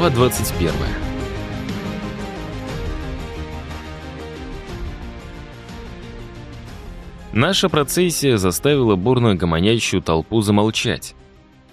Глава 21. Наша процессия заставила бурно гомонящую толпу замолчать.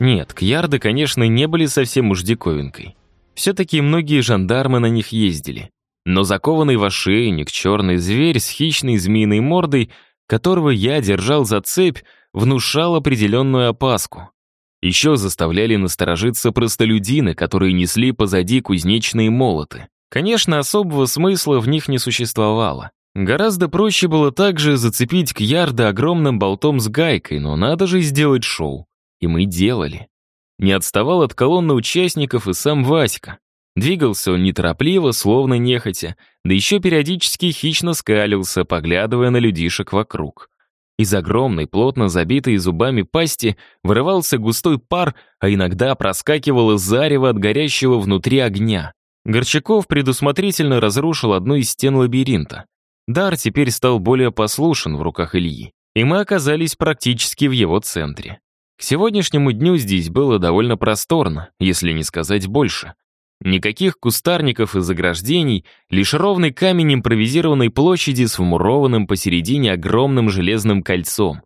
Нет, кьярды, конечно, не были совсем уж диковинкой. Все-таки многие жандармы на них ездили. Но закованный в ошейник черный зверь с хищной змеиной мордой, которого я держал за цепь, внушал определенную опаску. Еще заставляли насторожиться простолюдины, которые несли позади кузнечные молоты. Конечно, особого смысла в них не существовало. Гораздо проще было также зацепить Кьярда огромным болтом с гайкой, но надо же сделать шоу. И мы делали. Не отставал от колонны участников и сам Васька. Двигался он неторопливо, словно нехотя, да еще периодически хищно скалился, поглядывая на людишек вокруг. Из огромной, плотно забитой зубами пасти вырывался густой пар, а иногда проскакивало зарево от горящего внутри огня. Горчаков предусмотрительно разрушил одну из стен лабиринта. Дар теперь стал более послушен в руках Ильи, и мы оказались практически в его центре. К сегодняшнему дню здесь было довольно просторно, если не сказать больше. Никаких кустарников и заграждений, лишь ровный камень импровизированной площади с вмурованным посередине огромным железным кольцом.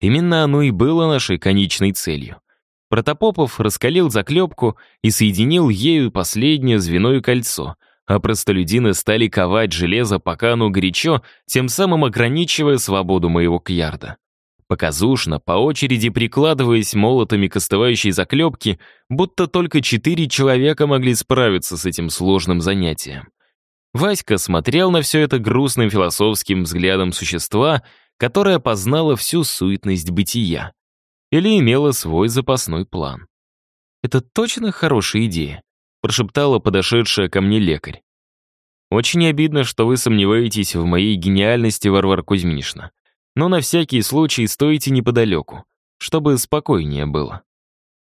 Именно оно и было нашей конечной целью. Протопопов раскалил заклепку и соединил ею последнее звено и кольцо, а простолюдины стали ковать железо, пока оно горячо, тем самым ограничивая свободу моего кьярда. Показушно, по очереди прикладываясь молотами к остывающей заклепке, будто только четыре человека могли справиться с этим сложным занятием. Васька смотрел на все это грустным философским взглядом существа, которое познало всю суетность бытия. Или имело свой запасной план. «Это точно хорошая идея?» — прошептала подошедшая ко мне лекарь. «Очень обидно, что вы сомневаетесь в моей гениальности, Варвара Кузьминишна но на всякий случай стойте неподалеку, чтобы спокойнее было.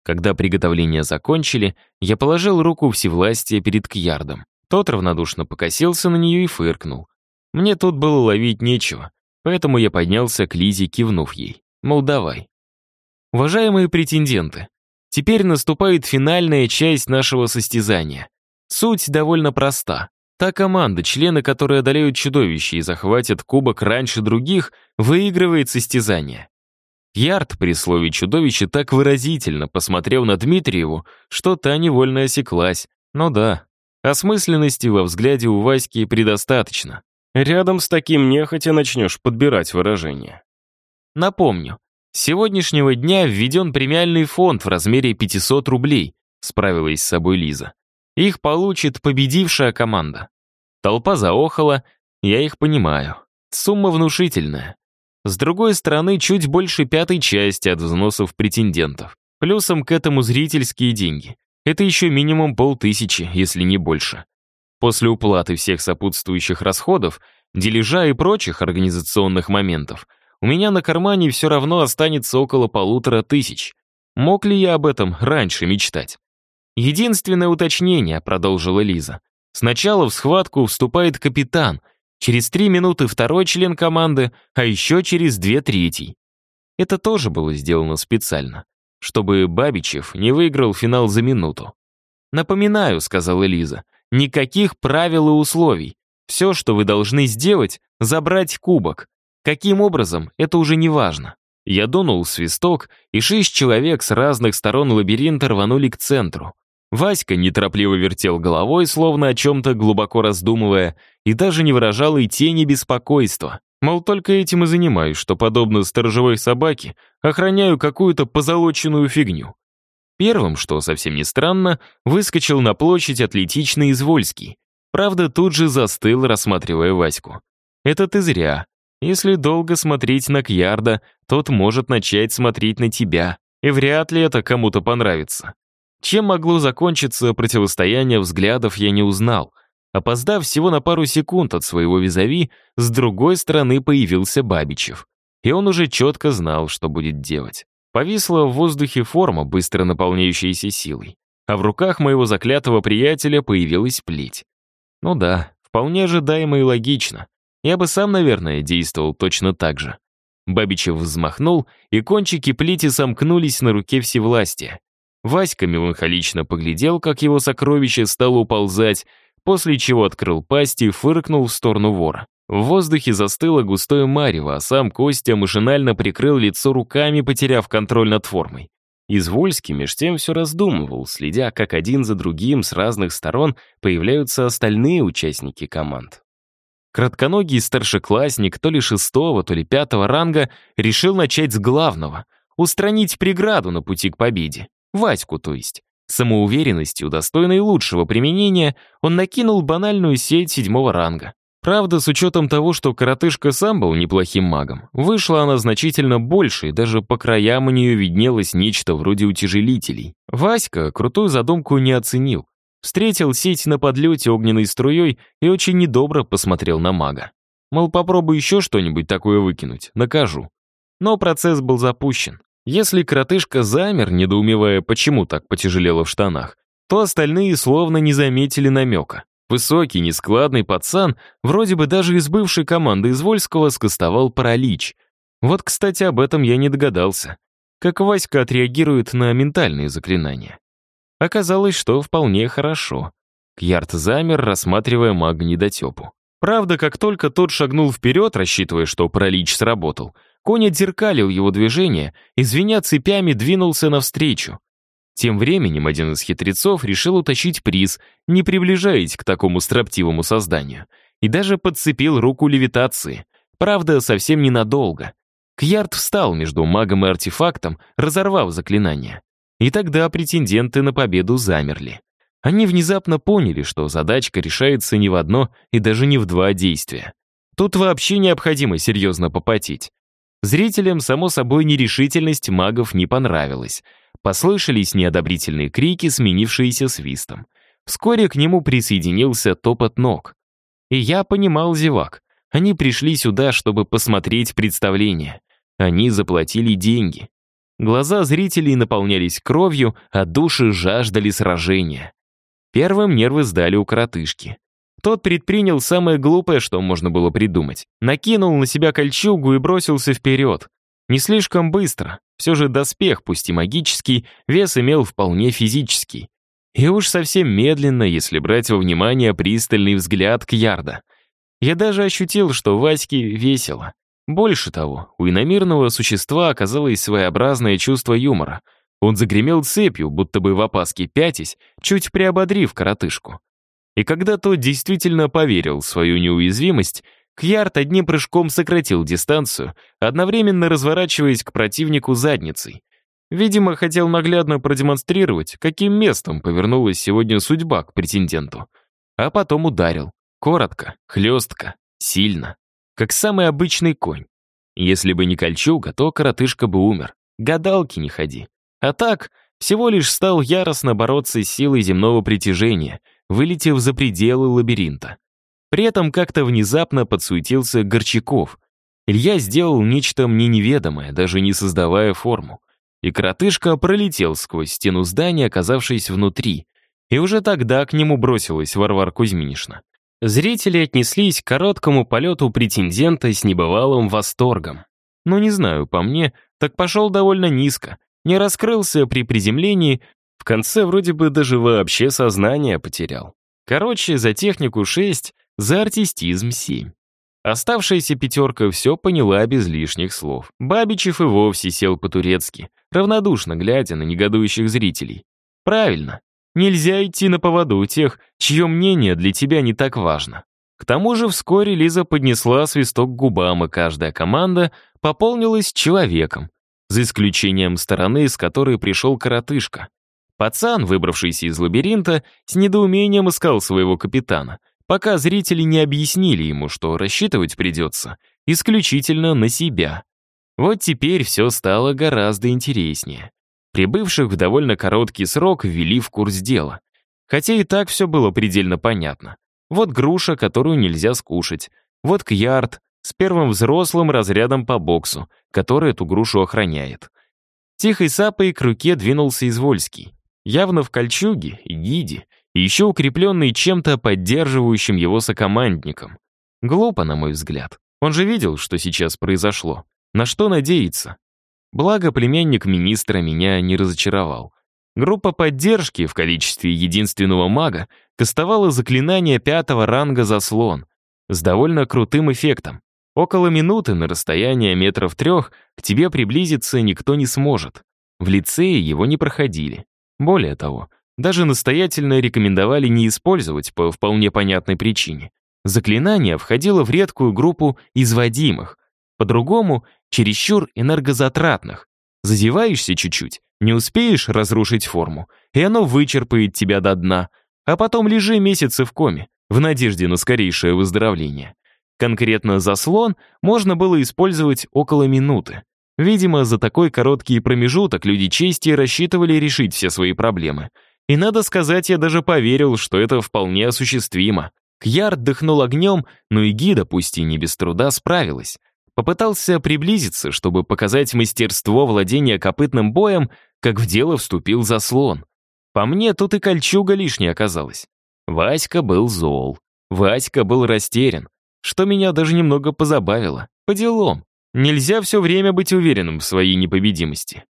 Когда приготовления закончили, я положил руку всевластия перед Кьярдом. Тот равнодушно покосился на нее и фыркнул. Мне тут было ловить нечего, поэтому я поднялся к Лизе, кивнув ей. Мол, давай. Уважаемые претенденты, теперь наступает финальная часть нашего состязания. Суть довольно проста. Та команда, члены которой одолеют чудовище и захватят кубок раньше других, выигрывает состязание. Ярд при слове «чудовище» так выразительно посмотрел на Дмитриеву, что та невольно осеклась. Ну да, осмысленности во взгляде у Васьки предостаточно. Рядом с таким нехотя начнешь подбирать выражения. Напомню, с сегодняшнего дня введен премиальный фонд в размере 500 рублей, справилась с собой Лиза. Их получит победившая команда. Толпа заохала, я их понимаю. Сумма внушительная. С другой стороны, чуть больше пятой части от взносов претендентов. Плюсом к этому зрительские деньги. Это еще минимум полтысячи, если не больше. После уплаты всех сопутствующих расходов, дележа и прочих организационных моментов, у меня на кармане все равно останется около полутора тысяч. Мог ли я об этом раньше мечтать? «Единственное уточнение», — продолжила Лиза. «Сначала в схватку вступает капитан, через три минуты второй член команды, а еще через две третий». Это тоже было сделано специально, чтобы Бабичев не выиграл финал за минуту. «Напоминаю», — сказала Лиза, — «никаких правил и условий. Все, что вы должны сделать, забрать кубок. Каким образом, это уже не важно». Я дунул свисток, и шесть человек с разных сторон лабиринта рванули к центру. Васька неторопливо вертел головой, словно о чем-то глубоко раздумывая, и даже не выражал и тени беспокойства. Мол, только этим и занимаюсь, что, подобно сторожевой собаке, охраняю какую-то позолоченную фигню. Первым, что совсем не странно, выскочил на площадь атлетичный Извольский. Правда, тут же застыл, рассматривая Ваську. «Это ты зря. Если долго смотреть на Кьярда, тот может начать смотреть на тебя, и вряд ли это кому-то понравится. Чем могло закончиться противостояние взглядов, я не узнал. Опоздав всего на пару секунд от своего визави, с другой стороны появился Бабичев. И он уже четко знал, что будет делать. Повисла в воздухе форма, быстро наполняющаяся силой. А в руках моего заклятого приятеля появилась плеть. Ну да, вполне ожидаемо и логично. Я бы сам, наверное, действовал точно так же. Бабичев взмахнул, и кончики плети сомкнулись на руке всевластия. Васька меланхолично поглядел, как его сокровище стало уползать, после чего открыл пасть и фыркнул в сторону вора. В воздухе застыло густое марево, а сам Костя машинально прикрыл лицо руками, потеряв контроль над формой. Извольский меж тем все раздумывал, следя, как один за другим с разных сторон появляются остальные участники команд. Кратконогий старшеклассник то ли шестого, то ли пятого ранга решил начать с главного — устранить преграду на пути к победе. Ваську, то есть. Самоуверенностью, достойной лучшего применения, он накинул банальную сеть седьмого ранга. Правда, с учетом того, что коротышка сам был неплохим магом, вышла она значительно больше, и даже по краям у нее виднелось нечто вроде утяжелителей. Васька крутую задумку не оценил. Встретил сеть на подлете огненной струей и очень недобро посмотрел на мага. Мол, попробуй еще что-нибудь такое выкинуть, накажу. Но процесс был запущен. Если коротышка замер, недоумевая, почему так потяжелело в штанах, то остальные словно не заметили намека. Высокий, нескладный пацан, вроде бы даже из бывшей команды Извольского, скостовал паралич. Вот, кстати, об этом я не догадался. Как Васька отреагирует на ментальные заклинания. Оказалось, что вполне хорошо. Кьярд замер, рассматривая мага недотепу. Правда, как только тот шагнул вперед, рассчитывая, что паралич сработал, конь отзеркалил его движение и, звеня цепями, двинулся навстречу. Тем временем один из хитрецов решил утащить приз, не приближаясь к такому строптивому созданию, и даже подцепил руку левитации. Правда, совсем ненадолго. Кьярд встал между магом и артефактом, разорвав заклинание. И тогда претенденты на победу замерли. Они внезапно поняли, что задачка решается не в одно и даже не в два действия. Тут вообще необходимо серьезно попотеть. Зрителям, само собой, нерешительность магов не понравилась — Послышались неодобрительные крики, сменившиеся свистом. Вскоре к нему присоединился топот ног. И я понимал зевак. Они пришли сюда, чтобы посмотреть представление. Они заплатили деньги. Глаза зрителей наполнялись кровью, а души жаждали сражения. Первым нервы сдали у коротышки. Тот предпринял самое глупое, что можно было придумать. Накинул на себя кольчугу и бросился вперед. Не слишком быстро, все же доспех, пусть и магический, вес имел вполне физический. И уж совсем медленно, если брать во внимание пристальный взгляд Кьярда. Я даже ощутил, что Ваське весело. Больше того, у иномирного существа оказалось своеобразное чувство юмора. Он загремел цепью, будто бы в опаске пятясь, чуть приободрив коротышку. И когда тот действительно поверил в свою неуязвимость, Кьярд одним прыжком сократил дистанцию, одновременно разворачиваясь к противнику задницей. Видимо, хотел наглядно продемонстрировать, каким местом повернулась сегодня судьба к претенденту. А потом ударил. Коротко, хлестко, сильно. Как самый обычный конь. Если бы не кольчуга, то коротышка бы умер. Гадалки не ходи. А так, всего лишь стал яростно бороться с силой земного притяжения, вылетев за пределы лабиринта. При этом как-то внезапно подсуетился Горчаков. Илья сделал нечто мне неведомое, даже не создавая форму. И коротышка пролетел сквозь стену здания, оказавшись внутри. И уже тогда к нему бросилась Варвара Кузьминишна. Зрители отнеслись к короткому полету претендента с небывалым восторгом. Но не знаю, по мне, так пошел довольно низко. Не раскрылся при приземлении, в конце вроде бы даже вообще сознание потерял. Короче, за технику 6 за артистизм 7. Оставшаяся пятерка все поняла без лишних слов. Бабичев и вовсе сел по-турецки, равнодушно глядя на негодующих зрителей. Правильно, нельзя идти на поводу у тех, чье мнение для тебя не так важно. К тому же вскоре Лиза поднесла свисток к губам, и каждая команда пополнилась человеком, за исключением стороны, с которой пришел коротышка. Пацан, выбравшийся из лабиринта, с недоумением искал своего капитана — пока зрители не объяснили ему, что рассчитывать придется исключительно на себя. Вот теперь все стало гораздо интереснее. Прибывших в довольно короткий срок ввели в курс дела. Хотя и так все было предельно понятно. Вот груша, которую нельзя скушать. Вот кьярд с первым взрослым разрядом по боксу, который эту грушу охраняет. Тихой сапой к руке двинулся Извольский. Явно в кольчуге гиде, и еще укрепленный чем-то поддерживающим его сокомандником. Глупо, на мой взгляд. Он же видел, что сейчас произошло. На что надеяться? Благо, племянник министра меня не разочаровал. Группа поддержки в количестве единственного мага кастовала заклинание пятого ранга «Заслон» с довольно крутым эффектом. Около минуты на расстояние метров трех к тебе приблизиться никто не сможет. В лицее его не проходили. Более того, даже настоятельно рекомендовали не использовать по вполне понятной причине. Заклинание входило в редкую группу изводимых, по-другому — чересчур энергозатратных. Зазеваешься чуть-чуть, не успеешь разрушить форму, и оно вычерпает тебя до дна, а потом лежи месяцы в коме, в надежде на скорейшее выздоровление. Конкретно заслон можно было использовать около минуты. Видимо, за такой короткий промежуток люди чести рассчитывали решить все свои проблемы. И надо сказать, я даже поверил, что это вполне осуществимо. Кьяр дыхнул огнем, но и гида, пусть и не без труда, справилась. Попытался приблизиться, чтобы показать мастерство владения копытным боем, как в дело вступил заслон. По мне, тут и кольчуга лишней оказалась. Васька был зол. Васька был растерян, что меня даже немного позабавило. По делам. Нельзя все время быть уверенным в своей непобедимости.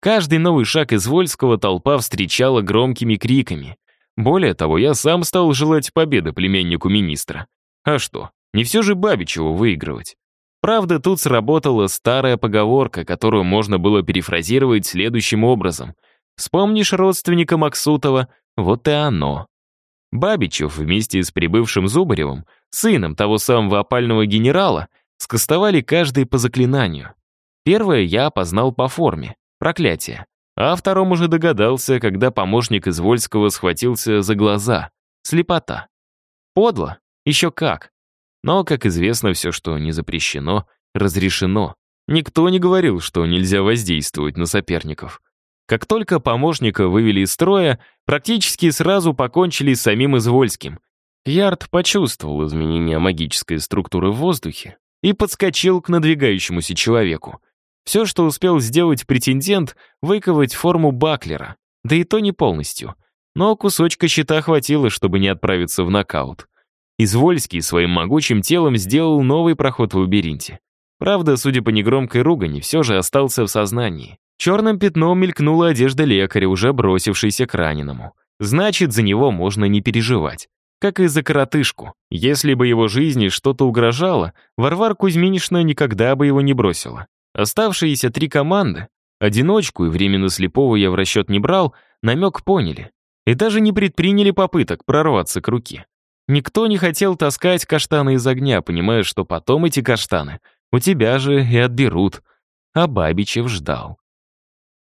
Каждый новый шаг из Вольского толпа встречала громкими криками. Более того, я сам стал желать победы племяннику министра. А что, не все же Бабичеву выигрывать. Правда, тут сработала старая поговорка, которую можно было перефразировать следующим образом. Вспомнишь родственника Максутова, вот и оно. Бабичев вместе с прибывшим Зубаревым, сыном того самого опального генерала, скостовали каждый по заклинанию. Первое я опознал по форме — проклятие. А втором уже догадался, когда помощник из Вольского схватился за глаза. Слепота. Подло? Еще как. Но, как известно, все, что не запрещено, разрешено. Никто не говорил, что нельзя воздействовать на соперников. Как только помощника вывели из строя, практически сразу покончили с самим Извольским. Ярд почувствовал изменение магической структуры в воздухе и подскочил к надвигающемуся человеку. Все, что успел сделать претендент, выковать форму Баклера, да и то не полностью. Но кусочка щита хватило, чтобы не отправиться в нокаут. Извольский своим могучим телом сделал новый проход в лабиринте. Правда, судя по негромкой ругани, все же остался в сознании. Черным пятном мелькнула одежда лекаря, уже бросившейся к раненому. Значит, за него можно не переживать. Как и за коротышку. Если бы его жизни что-то угрожало, Варвар Кузьминишна никогда бы его не бросила. Оставшиеся три команды, одиночку и временно слепого я в расчет не брал, намек поняли. И даже не предприняли попыток прорваться к руке. Никто не хотел таскать каштаны из огня, понимая, что потом эти каштаны у тебя же и отберут. А Бабичев ждал.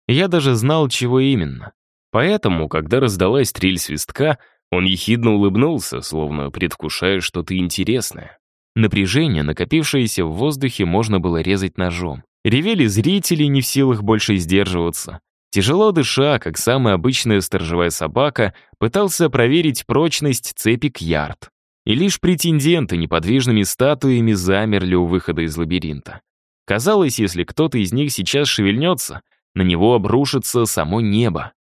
Я даже знал, чего именно. Поэтому, когда раздалась трель свистка, он ехидно улыбнулся, словно предвкушая что-то интересное. Напряжение, накопившееся в воздухе, можно было резать ножом. Ревели зрители, не в силах больше сдерживаться. Тяжело дыша, как самая обычная сторожевая собака, пытался проверить прочность цепи Кьярд. И лишь претенденты неподвижными статуями замерли у выхода из лабиринта. Казалось, если кто-то из них сейчас шевельнется, на него обрушится само небо.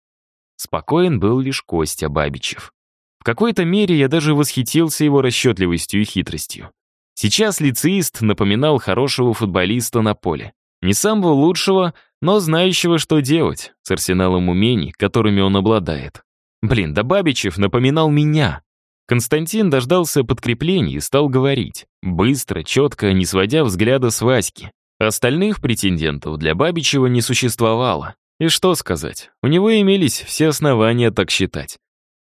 Спокоен был лишь Костя Бабичев. Какой-то мере я даже восхитился его расчетливостью и хитростью. Сейчас лицеист напоминал хорошего футболиста на поле. Не самого лучшего, но знающего, что делать, с арсеналом умений, которыми он обладает. Блин, да Бабичев напоминал меня. Константин дождался подкрепления и стал говорить, быстро, четко, не сводя взгляда с Васьки. Остальных претендентов для Бабичева не существовало. И что сказать, у него имелись все основания так считать.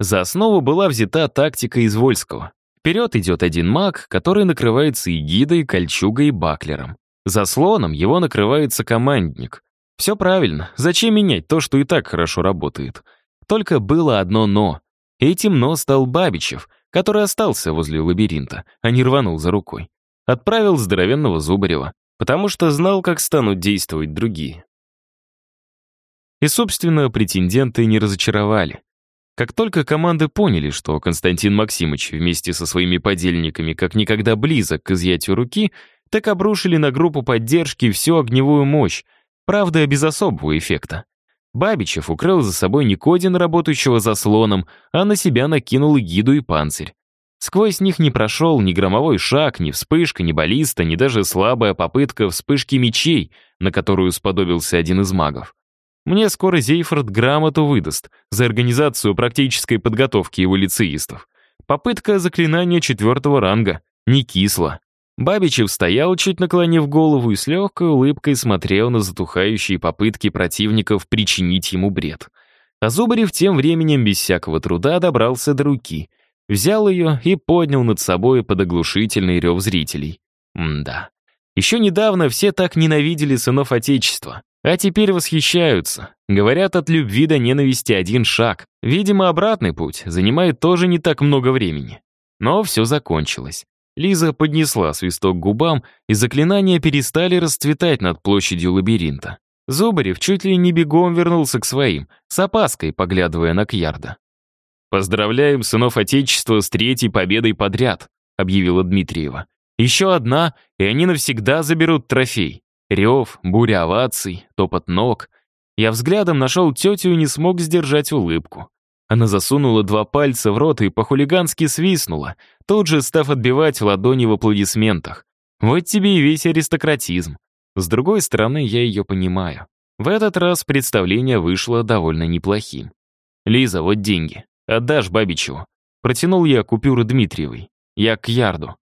За основу была взята тактика Извольского. Вперед идет один маг, который накрывается и гидой, кольчугой и баклером. За слоном его накрывается командник. Все правильно, зачем менять то, что и так хорошо работает? Только было одно «но». Этим «но» стал Бабичев, который остался возле лабиринта, а не рванул за рукой. Отправил здоровенного Зубарева, потому что знал, как станут действовать другие. И, собственно, претенденты не разочаровали. Как только команды поняли, что Константин Максимович вместе со своими подельниками как никогда близок к изъятию руки, так обрушили на группу поддержки всю огневую мощь, правда, без особого эффекта. Бабичев укрыл за собой не Кодин, работающего заслоном, а на себя накинул гиду, и панцирь. Сквозь них не прошел ни громовой шаг, ни вспышка, ни баллиста, ни даже слабая попытка вспышки мечей, на которую сподобился один из магов. Мне скоро Зейфорд грамоту выдаст за организацию практической подготовки его лицеистов. Попытка заклинания четвертого ранга. Не кисло. Бабичев стоял, чуть наклонив голову, и с легкой улыбкой смотрел на затухающие попытки противников причинить ему бред. А Зубарев тем временем без всякого труда добрался до руки, взял ее и поднял над собой под оглушительный рев зрителей. М-да. Еще недавно все так ненавидели сынов Отечества, а теперь восхищаются. Говорят, от любви до ненависти один шаг. Видимо, обратный путь занимает тоже не так много времени. Но все закончилось. Лиза поднесла свисток к губам, и заклинания перестали расцветать над площадью лабиринта. Зубарев чуть ли не бегом вернулся к своим, с опаской поглядывая на Кьярда. «Поздравляем сынов Отечества с третьей победой подряд», объявила Дмитриева. Еще одна, и они навсегда заберут трофей. Рев, буря оваций, топот ног. Я взглядом нашел тетю и не смог сдержать улыбку. Она засунула два пальца в рот и по-хулигански свистнула, тут же став отбивать ладони в аплодисментах. Вот тебе и весь аристократизм. С другой стороны, я ее понимаю. В этот раз представление вышло довольно неплохим. «Лиза, вот деньги. Отдашь Бабичеву». Протянул я купюры Дмитриевой. Я к ярду.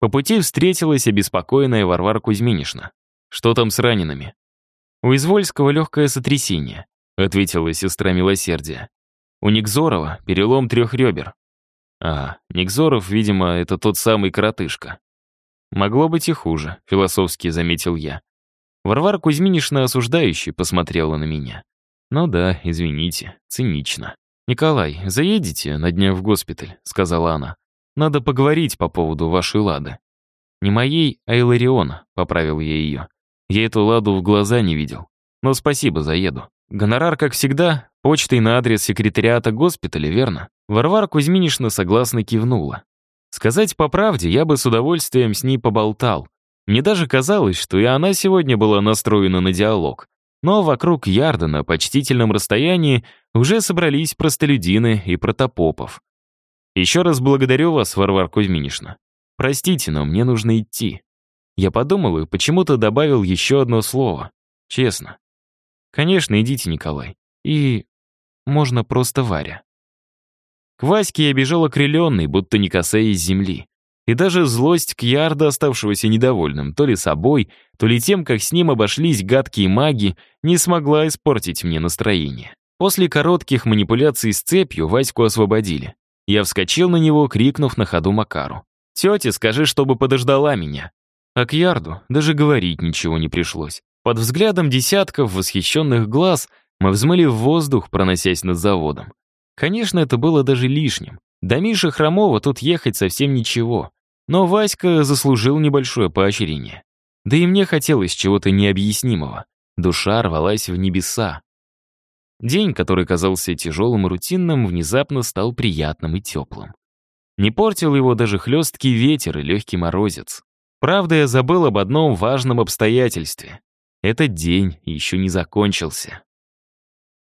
По пути встретилась обеспокоенная Варвара Кузьминишна. «Что там с ранеными?» «У Извольского легкое сотрясение», — ответила сестра милосердия. «У Никзорова перелом трех ребер». «А, Никзоров, видимо, это тот самый коротышка». «Могло быть и хуже», — философски заметил я. Варвара Кузьминишна осуждающе посмотрела на меня. «Ну да, извините, цинично». «Николай, заедете на днях в госпиталь?» — сказала она. Надо поговорить по поводу вашей лады. Не моей, а Илариона, поправил я ее. Я эту ладу в глаза не видел. Но спасибо, заеду. Гонорар, как всегда, почтой на адрес секретариата госпиталя, верно? Варвара Кузьминишна согласно кивнула. Сказать по правде, я бы с удовольствием с ней поболтал. Мне даже казалось, что и она сегодня была настроена на диалог. Но вокруг Ярда на почтительном расстоянии уже собрались простолюдины и протопопов. Еще раз благодарю вас, Варвар Кузьминишна. Простите, но мне нужно идти. Я подумал и почему-то добавил еще одно слово. Честно. Конечно, идите, Николай. И можно просто Варя. К Ваське я бежал окрыленный, будто не касаясь земли. И даже злость к Ярда, оставшегося недовольным, то ли собой, то ли тем, как с ним обошлись гадкие маги, не смогла испортить мне настроение. После коротких манипуляций с цепью Ваську освободили. Я вскочил на него, крикнув на ходу Макару. «Тете, скажи, чтобы подождала меня». А к Ярду даже говорить ничего не пришлось. Под взглядом десятков восхищенных глаз мы взмыли в воздух, проносясь над заводом. Конечно, это было даже лишним. До Миши Хромова тут ехать совсем ничего. Но Васька заслужил небольшое поощрение. Да и мне хотелось чего-то необъяснимого. Душа рвалась в небеса. День, который казался тяжелым и рутинным, внезапно стал приятным и теплым. Не портил его даже хлесткий ветер и легкий морозец. Правда, я забыл об одном важном обстоятельстве. Этот день еще не закончился.